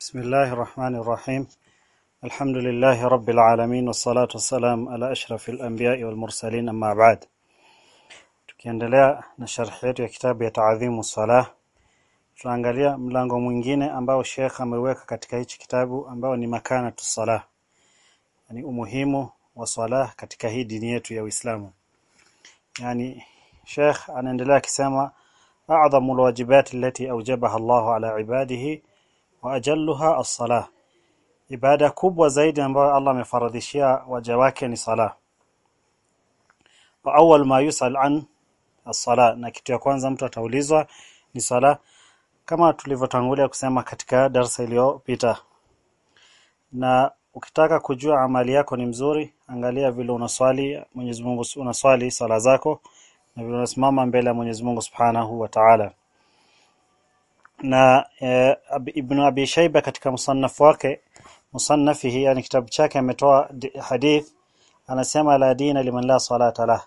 بسم الله الرحمن الرحيم الحمد لله رب العالمين والصلاة والسلام على أشرف الأنبياء والمرسلين أما بعد tukiendelea na sharhi yetu ya kitabu ya taadhimu salah tunaangalia mlango mwingine ambao Sheikh ameweka katika hichi kitabu ambao ni makana tu salah yani umuhimu wa salah katika hii dini yetu ya Uislamu yani Sheikh anaendelea akisema a'dhamu alwajibat allati awjabaha Allahu ala ibadihi ajalluha as-salah. Ibada kubwa zaidi ambayo Allah amefaradhishia waja wake ni sala wa awwal ma yusal an as-sala na kitu ya kwanza mtu ataulizwa ni sala kama tulivyotangulia kusema katika darasa iliyopita. Na ukitaka kujua amali yako ni mzuri angalia vile unaswali Mwenyezi Mungu unaswali sala zako na vile unasimama mbele ya Mwenyezi Mungu Subhanahu wa Ta'ala na e, Ibn Abi Shaiba katika musannaf wake musannafihi, yani kitabu chake, ametoa hadith, anasema la dina liman la salata lah,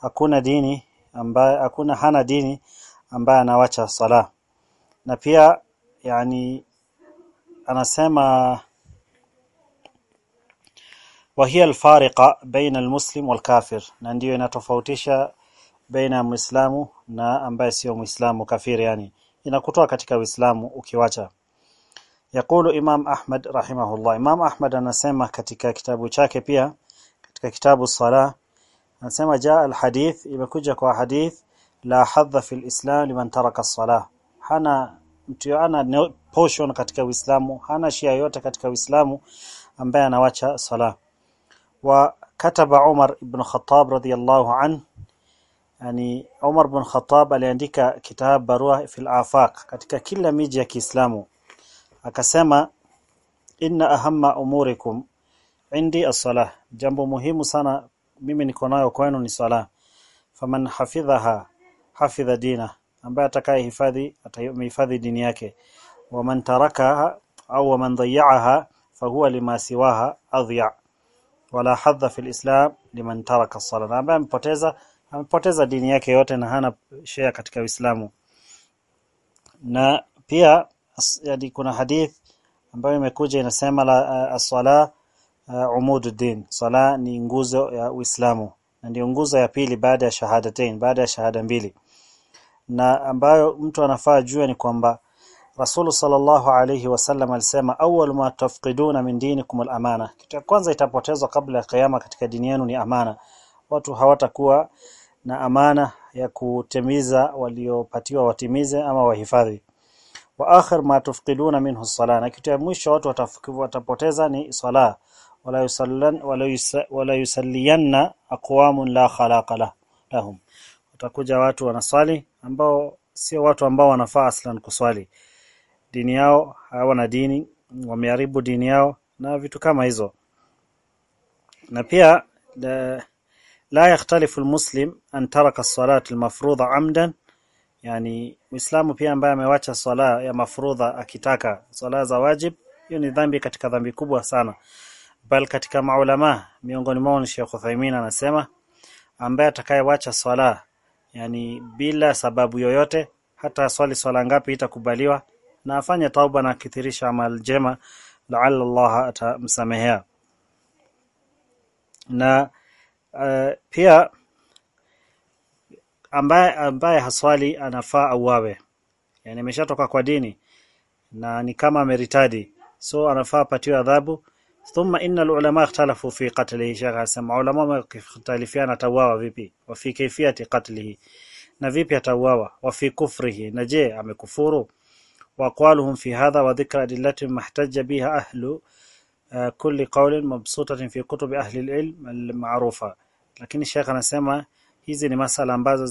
hakuna dini ambaye hakuna hana dini ambaye anawacha sala, na pia yani anasema wahiya alfariqa baina almuslim walkafir, na ndiyo inatofautisha baina ya muislamu na ambaye sio muislamu kafiri yani inakutoa katika uislamu ukiwacha. Yakulu Imam Ahmad rahimahullah. Imam Ahmad anasema katika kitabu chake pia katika kitabu Sala anasema jaa alhadith imekuja kwa hadith la hadha fil islam liman taraka as-salah. Hana mtu ana portion katika Uislamu hana shia yote katika Uislamu ambaye anawacha sala wa kataba Umar ibn Khattab radiyallahu an yani Umar bin Khattab aliandika kitabu barua fil afaq katika kila miji ya Kiislamu. Akasema inna ahamma umurikum indi as-salah. Jambo muhimu sana mimi niko nayo kwenu ni sala faman hafidhaha hafidha dina. Ambaye atakayehifadhi atahifadhi dini yake. Waman tarakaha au waman dayya'aha fahuwa lima siwaha adhiya wala hadha fil islam liman taraka as-salah. Ambaye amepoteza amepoteza dini yake yote na hana share katika Uislamu. Na pia yani kuna hadith ambayo imekuja inasema la as-sala uh, umududdin. Sala ni nguzo ya Uislamu na ndio nguzo ya pili baada ya shahadatain baada ya shahada mbili. Na ambayo mtu anafaa jua ni kwamba Rasulu sallallahu alayhi wasallam alisema awwal ma tafqiduna min dinikum al-amana. Kitu kwanza itapotezwa kabla ya kiyama katika dini yenu ni amana watu hawatakuwa na amana ya kutimiza waliopatiwa watimize ama wahifadhi. Wa akhir ma tufqiduna minhu as-salah na kitu ya mwisho watu watapoteza ni sala wala yusallan wala aqwamun la khalaqa lahum. Watakuja watu wanaswali ambao sio watu ambao wanafaa aslan kuswali. Dini yao hawana dini wameharibu dini yao na vitu kama hizo. Na pia la, la yakhtalifu almuslim an taraka as-salata al-mafruḍa 'amdan yani muislamu pia ambaye amewacha swala ya mafrudha akitaka swala za wajib hiyo ni dhambi katika dhambi kubwa sana. bal katika maulama miongoni mwao ni Sheikh Uthaymeen anasema ambaye atakayewacha swala yani bila sababu yoyote hata swali swala ngapi itakubaliwa na afanye tauba na kithirisha amal jema la'alla Allah atamsamehea na uh, pia ambaye ambaye haswali anafaa auawe. Yani ameshatoka kwa dini na ni kama ameritadi. So anafaa apatiwe adhabu. Thumma innal ulama ikhtalafu fi qatlihi. Shekha asema ulama wamekhtalifiana atauawa vipi? Wa fi kayfiyati qatlihi. Na vipi atauawa? Wa fi kufrihi. Na je amekufuru? Wa qaluhum fi hadha wa dhikra adillati mahtajja biha ahlu uh, kulli qawlin mabsutatin fi kutub ahli al-ilm al-ma'rufa lakini shekha anasema hizi ni masala ambazo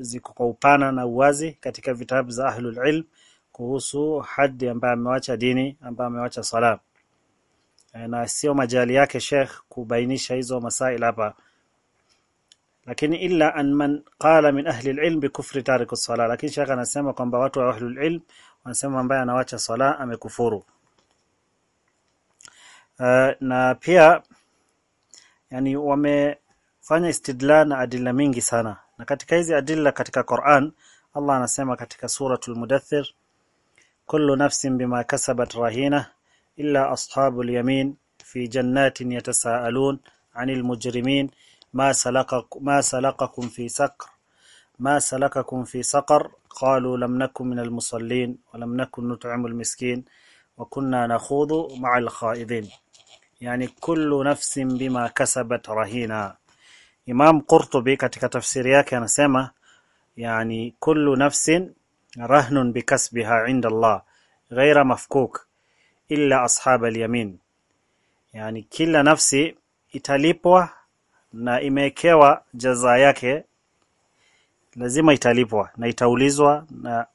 ziko kwa upana na uwazi katika vitabu za ahlul ilm kuhusu hadi ambaye amewacha dini ambaye amewacha sala na sio majali yake Sheikh kubainisha hizo masail hapa. Lakini illa an man qala min ahli alilm bikufri tariku sala lakini Sheikh anasema kwamba watu wa ahli alilm wanasema ambaye anawacha sala amekufuru. Uh, na pia yani wame fanya istidlal na adilla mingi sana na katika hizi adilla katika Qur'an Allah anasema katika suratul mudaththir kullu nafsin bima kasabat rahina illa ashabul yamin fi jannatin yatasaalun 'anil mujrimin ma salakakum ma salakakum fi saqr ما سلككم في سقر قالوا لم نكن من المصلين ولم نكن نطعم المسكين وكنا نخوض مع الخائضين يعني كل نفس بما كسبت رهينة Imam Qurtubi katika tafsiri yake anasema yani kullu nafsin rahnun bikasbiha inda Allah ghaira mafkuk illa ashab al-yamin. Yani kila nafsi italipwa na imewekewa jaza yake lazima italipwa na itaulizwa na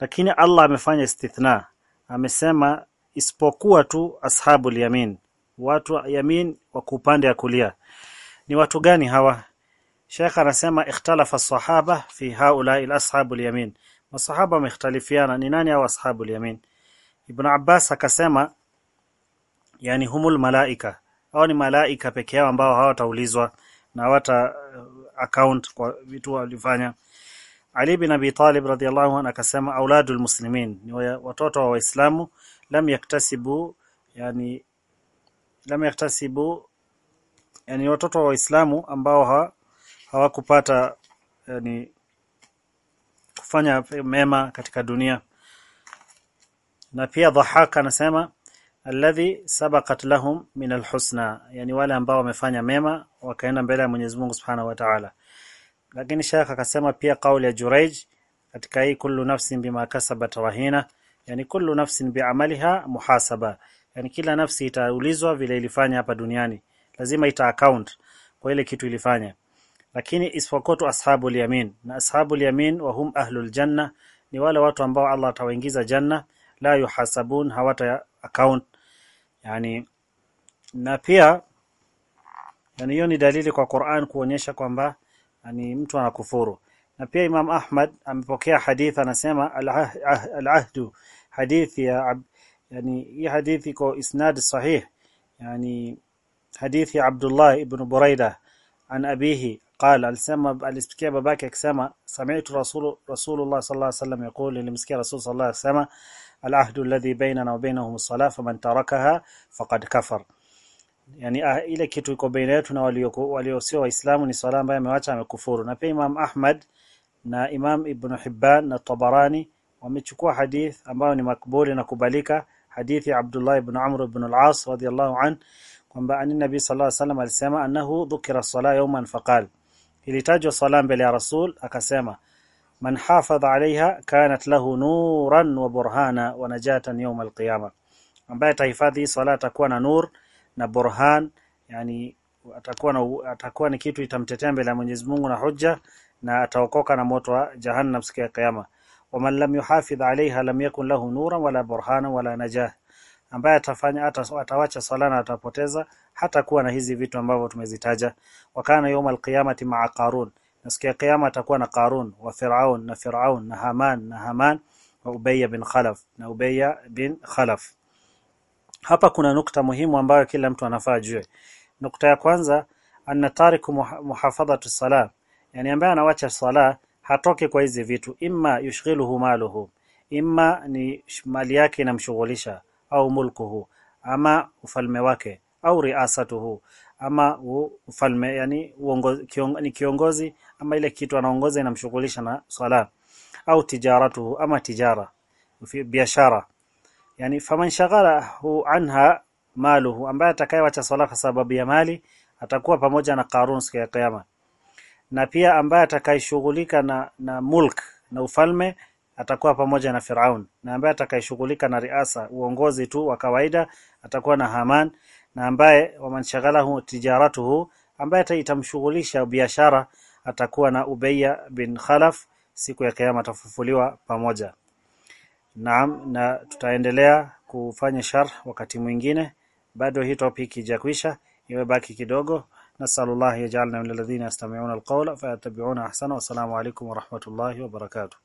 lakini Allah amefanya istithna amesema isipokuwa tu ashabul yamin watu wa yamin wa kupande ya kulia ni watu gani hawa? Sheikh anasema ikhtalafa sahaba fi haula'i al-ashabul yamin. Masahaba wamekhtalifiana ni nani hawa ashabul yamin? Ibn Abbas akasema yani humul malaika. Hao ni malaika pekee yao ambao hawataulizwa na hawata account kwa vitu walifanya Ali bin Abi Talib radhiyallahu anhu akasema auladul muslimin. Ni watoto wa waislamu. Lam yaktasibu yani lam yaktasibu yani watoto wa waislamu ambao ha, hawakupata yani kufanya mema katika dunia. Na pia dhahaka anasema alladhi sabaqat lahum min alhusna yani wale ambao wamefanya mema wakaenda mbele ya Mwenyezi Mungu Subhanahu wa Ta'ala. Lakini Sheikh akasema pia kauli ya Juraij katika hii kullu nafsin bima kasabat rahina yani kullu nafsin bi'amaliha muhasaba. Yani kila nafsi itaulizwa vile ilifanya hapa duniani lazima ita account kwa ile kitu ilifanya. Lakini isipokuwa ashabul yamin. Na ashabul yamin wa hum ahlul janna ni wale watu ambao Allah atawaingiza janna la yuhasabun hawata account. Yani na pia yani hiyo ni dalili kwa Qur'an kuonyesha kwamba yani mtu anakufuru. Na pia Imam Ahmad amepokea hadith anasema al-ahdu hadithi ya yani hii hadithi kwa isnad sahih. Yani hadithi ya Abdullah ibn Buraida an abihi قال alisema alisikia babake akisema sami'tu rasul rasulullah sallallahu alaihi wasallam yaqul nilimsikia rasul sallallahu alaihi wasallam al-ahdu alladhi bainana wa bainahum as-salah faman tarakaha faqad kafar yani ah, ile kitu iko baina yetu na walio walio sio waislamu ni swala ambayo amewacha amekufuru na pia Imam Ahmad na Imam Ibn Hibban na Tabarani wamechukua hadith ambayo ni makbuli na kubalika hadithi ya Abdullah ibn Amr ibn al-As radiyallahu an kwamba ani nabii sallallahu alaihi wasallam alisema annahu dhukira sala yawman faqal. Ilitajwa sala mbele ya rasul akasema man hafadha alaiha kanat lahu nuran wa burhana wa najatan yawm al-qiyamah ambaye atahifadhi sala atakuwa na nur na burhan yani atakuwa na atakuwa ni kitu itamtetea mbele ya Mwenyezi Mungu na hujja na ataokoka na moto wa jahannam siku ya kiyama. Waman lam yuhafidh alaiha lam yakun lahu nuran wala burhana wala najah ambaye atafanya atawacha sala na atapoteza hata kuwa na hizi vitu ambavyo tumezitaja. Wakana yawm alqiyamati ma'a qarun. Na siku ya kiyama atakuwa na qarun wa fir'aun na fir'aun na haman na haman wa ubayya bin khalaf na ubayya bin khalaf. Hapa kuna nukta muhimu ambayo kila mtu anafaa ajue. Nukta ya kwanza anna tariku muhafadhatu sala yani ambaye anawacha sala hatoki kwa hizi vitu. Imma yushghiluhu maluhu. Imma ni mali yake inamshughulisha au mulkuhu ama ufalme wake au riasatuhu ama ufalme yani uongozi, ni kiongozi ama ile kitu anaongoza inamshughulisha na swala, au tijaratuhu ama tijara biashara. Yani faman shaghalahu anha maluhu ambaye atakayewacha swala kwa sababu ya mali atakuwa pamoja na Qarun siku ya kiyama. Na pia ambaye atakayeshughulika na, na mulk na ufalme atakuwa pamoja na Firaun. Na ambaye atakayeshughulika na riasa uongozi tu wa kawaida atakuwa na Haman. Na ambaye wamanshaghalahu tijaratuhu ambaye itamshughulisha biashara atakuwa na Ubayya bin Khalaf siku ya kiyama atafufuliwa pamoja. Naam na tutaendelea kufanya sharh wakati mwingine. Bado hii topic ijakwisha iwe baki kidogo. Nasallallahu yajalna min alladhina yastami'una alqawla fayattabi'una ahsana. Wa assalamu alaykum wa rahmatullahi wa barakatuh